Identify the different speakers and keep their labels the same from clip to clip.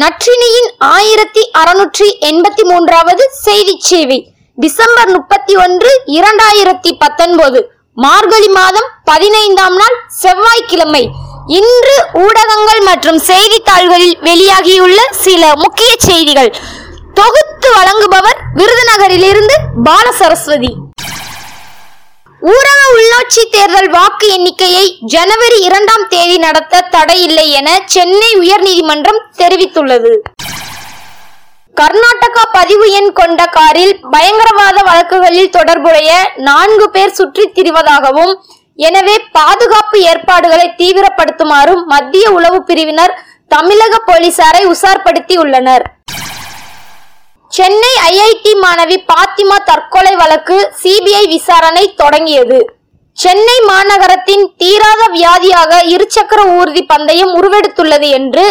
Speaker 1: நற்றினியின் ஆயிரத்தி அறுநூற்றி எண்பத்தி மூன்றாவது செய்தி சேவை. டிசம்பர் முப்பத்தி ஒன்று இரண்டாயிரத்தி பத்தொன்பது. மார்கழி மாதம் பதினைந்தாம் நாள் செவ்வாய்க்கிழமை. இன்று ஊடகங்கள் மற்றும் செய்தித்தாள்களில் வெளியாகியுள்ள சில முக்கிய செய்திகள். தொகுத்து வழங்குபவர் விருதுநகரிலிருந்து பாலசரஸ்வதி. ஊரக உள்ளாட்சி தேர்தல் வாக்கு எண்ணிக்கையை ஜனவரி இரண்டாம் தேதி நடத்த தடையில்லை என சென்னை உயர்நீதிமன்றம் தெரிவித்துள்ளது. கர்நாடகா பதிவு எண் கொண்ட காரில் பயங்கரவாத வழக்குகளில் தொடர்புடைய நான்கு பேர் சுற்றித் திரிவதாகவும் எனவே பாதுகாப்பு ஏற்பாடுகளை தீவிரப்படுத்துமாறும் மத்திய உளவு பிரிவினர் தமிழக போலீசாரை உசார்படுத்தியுள்ளனர் சென்னை ஐஐடி மாணவி பாத்திமா தற்கொலை வழக்கு சிபிஐ விசாரணை தொடங்கியது. சென்னை மாநகரத்தின் தீராத வியாதியாக இருசக்கர ஊர்தி பந்தயம் உருவெடுத்துள்ளது என்று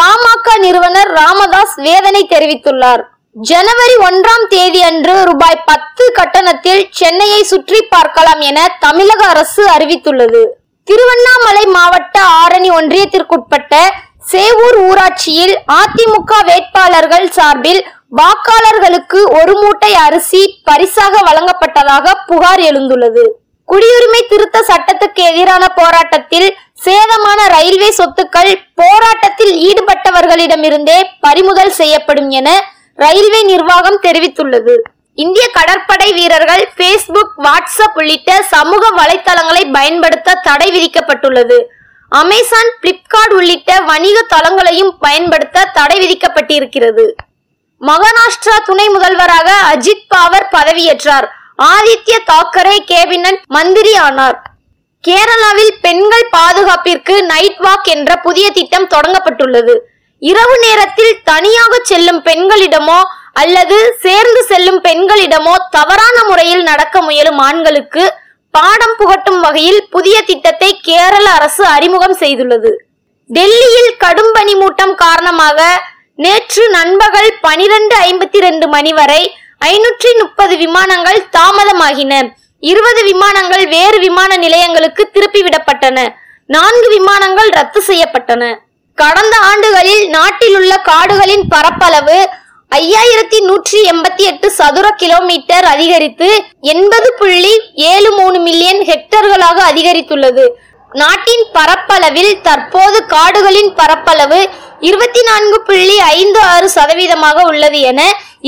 Speaker 1: பாமக நிறுவனர் ராமதாஸ் வேதனை தெரிவித்துள்ளார். ஜனவரி ஒன்றாம் தேதி அன்று ரூபாய் பத்து கட்டணத்தில் சென்னையை சுற்றி பார்க்கலாம் என தமிழக அரசு அறிவித்துள்ளது. திருவண்ணாமலை மாவட்ட ஆரணி ஒன்றியத்திற்குட்பட்ட சேவூர் ஊராட்சியில் அதிமுக வேட்பாளர்கள் சார்பில் வாக்காளர்களுக்கு ஒரு மூட்டை அரிசி பரிசாக வழங்கப்பட்டதாக புகார் எழுந்துள்ளது. குடியுரிமை திருத்த சட்டத்துக்கு எதிரான போராட்டத்தில் சேதமான ரயில்வே சொத்துக்கள் போராட்டத்தில் ஈடுபட்டவர்களிடமிருந்தே பறிமுதல் செய்யப்படும் என ரயில்வே நிர்வாகம் தெரிவித்துள்ளது. இந்திய கடற்படை வீரர்கள் பேஸ்புக் வாட்ஸ்அப் உள்ளிட்ட சமூக வலைத்தளங்களை பயன்படுத்த தடை விதிக்கப்பட்டுள்ளது. அமேசான் பிளிப்கார்ட் உள்ளிட்ட வணிக தளங்களையும் பயன்படுத்த தடை விதிக்கப்பட்டிருக்கிறது. மகாராஷ்டிரா துணை முதல்வராக அஜித் பவார் பதவியேற்றார். ஆதித்ய தாக்கரே கேபினட் மந்திரி ஆனார். கேரளாவில் பெண்கள் பாதுகாப்பிற்கு நைட் வாக் என்ற புதிய திட்டம் தொடங்கப்பட்டுள்ளது. இரவு நேரத்தில் தனியாக செல்லும் பெண்களிடமோ அல்லது சேர்ந்து செல்லும் பெண்களிடமோ தவறான முறையில் நடக்க முயலும் ஆண்களுக்கு பாடம் புகட்டும் வகையில் புதிய திட்டத்தை கேரள அரசு அறிமுகம் செய்துள்ளது. டெல்லியில் கடும் பனிமூட்டம் காரணமாக நேற்று நண்பகல் பனிரெண்டு ஐம்பத்தி ரெண்டு மணி வரை ஐநூற்றி முப்பது விமானங்கள் தாமதமாகின. இருபது விமானங்கள் வேறு விமான நிலையங்களுக்கு திருப்பிவிடப்பட்டன நான்கு விமானங்கள் ரத்து செய்யப்பட்டன. கடந்த ஆண்டுகளில் நாட்டில் உள்ள காடுகளின் பரப்பளவு ஐயாயிரத்தி நூற்றி எண்பத்தி எட்டு சதுர கிலோமீட்டர் அதிகரித்து எண்பது புள்ளி ஏழு மூணு மில்லியன் ஹெக்டர்களாக அதிகரித்துள்ளது. நாட்டின் பரப்பளவில் தற்போது காடுகளின் பரப்பளவு இருபத்தி நான்கு புள்ளி ஐந்து ஆறு சதவீதமாக உள்ளது என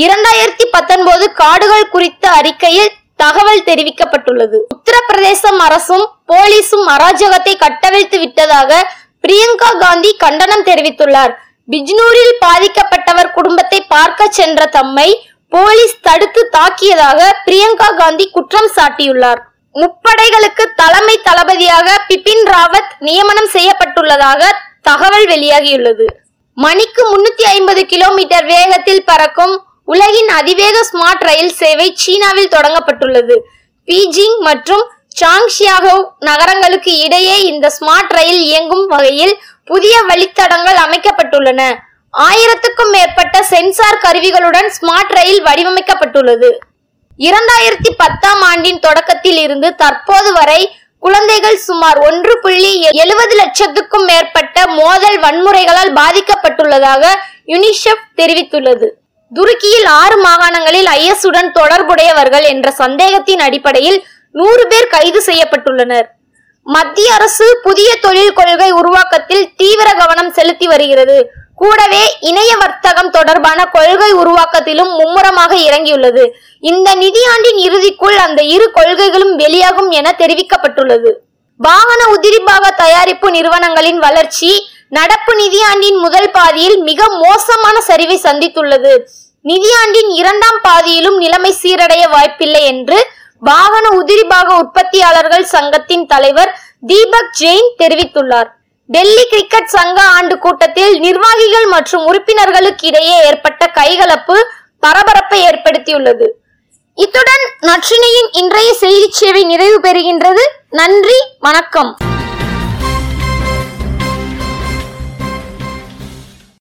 Speaker 1: இரண்டாயிரத்தி பத்தொன்பது காடுகள் குறித்த அறிக்கையில் தகவல் தெரிவிக்கப்பட்டுள்ளது. உத்தரப்பிரதேசம் அரசும் போலீசும் அராஜகத்தை கட்டவிழ்த்து விட்டதாக பிரியங்கா காந்தி கண்டனம் தெரிவித்துள்ளார். பிஜ்னூரில் பாதிக்கப்பட்டவர் குடும்பத்தை பார்க்க சென்ற தம்மை போலீஸ் தடுத்து தாக்கியதாக பிரியங்கா காந்தி குற்றம் சாட்டியுள்ளார். முப்படைகளுக்கு தலைமை தளபதியாக பிபின் ராவத் நியமனம் செய்யப்பட்டுள்ளதாக தகவல் வெளியாகியுள்ளது. மணிக்கு முன்னூத்தி ஐம்பது கிலோமீட்டர் வேகத்தில் பறக்கும் உலகின் அதிவேக ஸ்மார்ட் ரயில் சேவை சீனாவில் தொடங்கப்பட்டுள்ளது. பீஜிங் மற்றும் சாங்ஷியாகோ நகரங்களுக்கு இடையே இந்த ஸ்மார்ட் ரயில் இயங்கும் வகையில் புதிய வழித்தடங்கள் அமைக்கப்பட்டுள்ளன. ஆயிரத்துக்கும் மேற்பட்ட சென்சார் கருவிகளுடன் ஸ்மார்ட் ரயில் வடிவமைக்கப்பட்டுள்ளது. இரண்டாயிரத்தி பத்தாம் ஆண்டின் தொடக்கத்தில் இருந்து தற்போது வரை குழந்தைகள் சுமார் ஒன்று புள்ளி எழுபது லட்சத்துக்கும் மேற்பட்ட மோதல் வன்முறைகளால் பாதிக்கப்பட்டுள்ளதாக யுனிசெஃப் தெரிவித்துள்ளது. துருக்கியில் ஆறு மாகாணங்களில் ஐஎஸ் உடன் தொடர்புடையவர்கள் என்ற சந்தேகத்தின் அடிப்படையில் நூறு பேர் கைது செய்யப்பட்டுள்ளனர். மத்திய அரசு புதிய தொழில் கொள்கை உருவாக்கத்தில் தீவிர கவனம் செலுத்தி வருகிறது. கூடவே இணைய வர்த்தகம் தொடர்பான கொள்கை உருவாக்கத்திலும் மும்முரமாக இறங்கியுள்ளது. இந்த நிதியாண்டின் இறுதிக்குள் அந்த இரு கொள்கைகளும் வெளியாகும் என தெரிவிக்கப்பட்டுள்ளது. வாகன உதிரிபாக தயாரிப்பு நிறுவனங்களின் வளர்ச்சி நடப்பு நிதியாண்டின் முதல் பாதியில் மிக மோசமான சரிவை சந்தித்துள்ளது. நிதியாண்டின் இரண்டாம் பாதியிலும் நிலைமை சீரடைய வாய்ப்பில்லை என்று வாகன உதிரிபாக உற்பத்தியாளர்கள் சங்கத்தின் தலைவர் தீபக் ஜெயின் தெரிவித்துள்ளார். டெல்லி கிரிக்கெட் சங்க ஆண்டு கூட்டத்தில் நிர்வாகிகள் மற்றும் உறுப்பினர்களுக்கு இடையே ஏற்பட்ட கைகலப்பு பரபரப்பை ஏற்படுத்தியுள்ளது. இத்துடன் நற்றினையின் இன்றைய செய்தி சேவை நிறைவு பெறுகின்றது. நன்றி வணக்கம்.